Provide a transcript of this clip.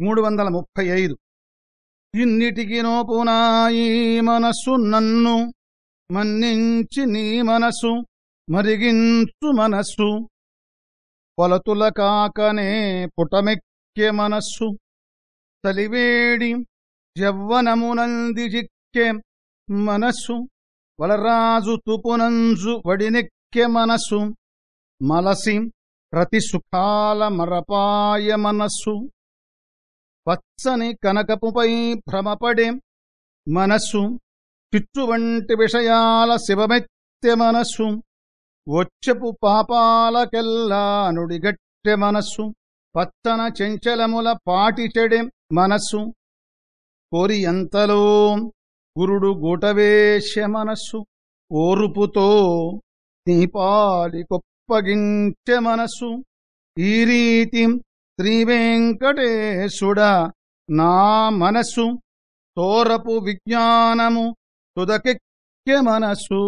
మూడు వందల ముప్పై ఐదు. ఇన్నిటికి నోపునాయి మనస్సు నన్ను మన్నించి నీ మనసు మరిగించు మనస్సు. కొలతుల కాకనే పుటమెక్కె మనస్సు తలివేడి జవ్వనమునంది జిక్కె మనస్సు వలరాజు తుపునంజు వడినెక్కె మనస్సు మలసి ప్రతి సుఖాల మరపాయ మనస్సు. పచ్చని కనకపుపై భ్రమపడే మనస్సు చిచ్చు వంటి విషయాల శివమెత్తె మనస్సు వచ్చపు పాపాలకెల్లా మనస్సు పచ్చన చెంచలముల పాటి చెడే మనస్సు పొరి ఎంతలో గురుడు గూటవేశ మనస్సు ఓరుపుతో దీపాలి కొప్పగించె మనస్సు ఈ రీతి శ్రీవెంకటేశుడ నా మనసు తోరపు విజ్ఞానము తుదకెక్కె మనసు.